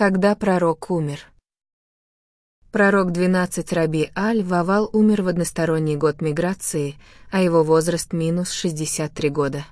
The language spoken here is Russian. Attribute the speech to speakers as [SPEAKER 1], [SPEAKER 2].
[SPEAKER 1] Когда пророк умер. Пророк 12 Раби Аль-Вавал умер в односторонний год миграции, а его возраст минус 63 года.